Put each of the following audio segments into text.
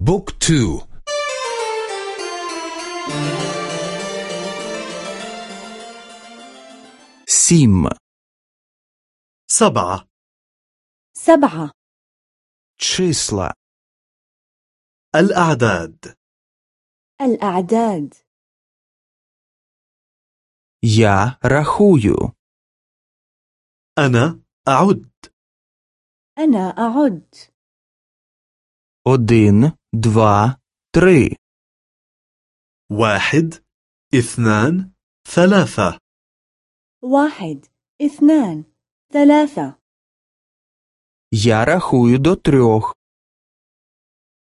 بوك تو. сім. سبعة. سبعة. числа. الأعداد. الأعداد. я рахую. أنا أعد. أنا أعد. أدين. два, три. واحد اثنان ثلاثة واحد اثنان ثلاثة Я рахую до трьох.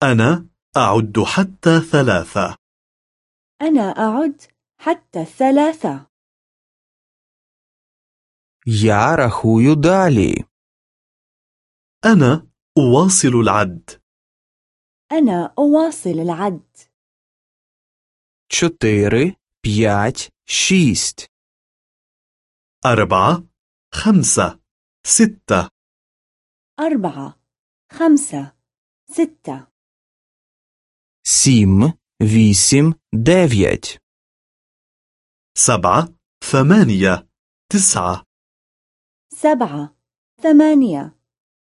أنا أعد حتى ثلاثة أنا أعد حتى الثلاثة Я рахую далі. أنا أواصل العد أنا أواصل العد Чотири, п'ять, шість. أربعة خمسة ستة أربعة خمسة ستة Сім, вісім, дев'ять. سبعة ثمانية تسعة سبعة ثمانية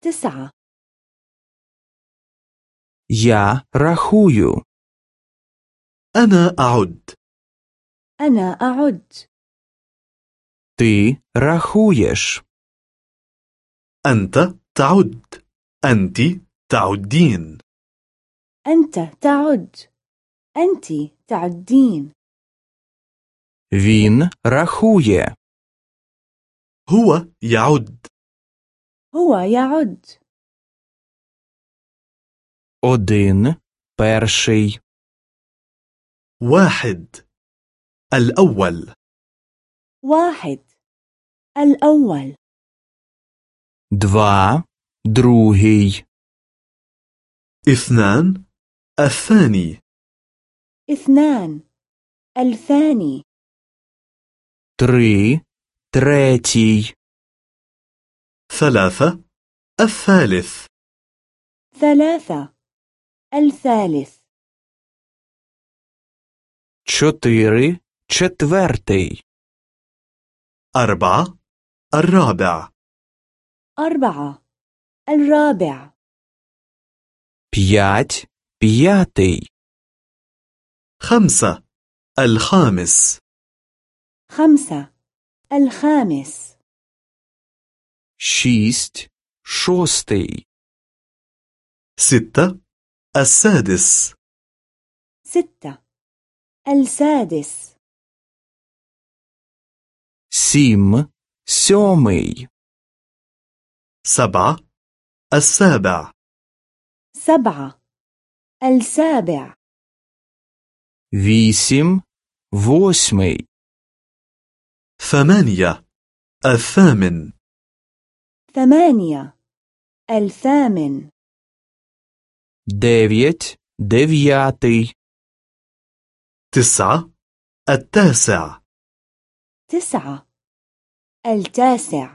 تسعة Я рахую. أنا أعد أنا أعد Ти рахуєш. أنت تعد أنت تعدين أنت تعد أنت تعدين Він рахує. هو يعد هو يعد Один, перший. واحد الأول واحد الأول Два, другий. اثنان الثاني اثنان الثاني Три, третій. ثلاثة الثالث ثلاثة الثالث Чотири, четвертий. أربعة الرابع أربعة الرابع П'ять, п'ятий. خمسة الخامس خمسة الخامس Шість, шостий. ستة السادس ستة السادس Сім, сьомий. سبعة السابع سبعة السابع Вісім, восьмий. ثمانية الثامن ثمانية الثامن Дев'ять, дев'ятий. تسعة التاسع تسعة التاسع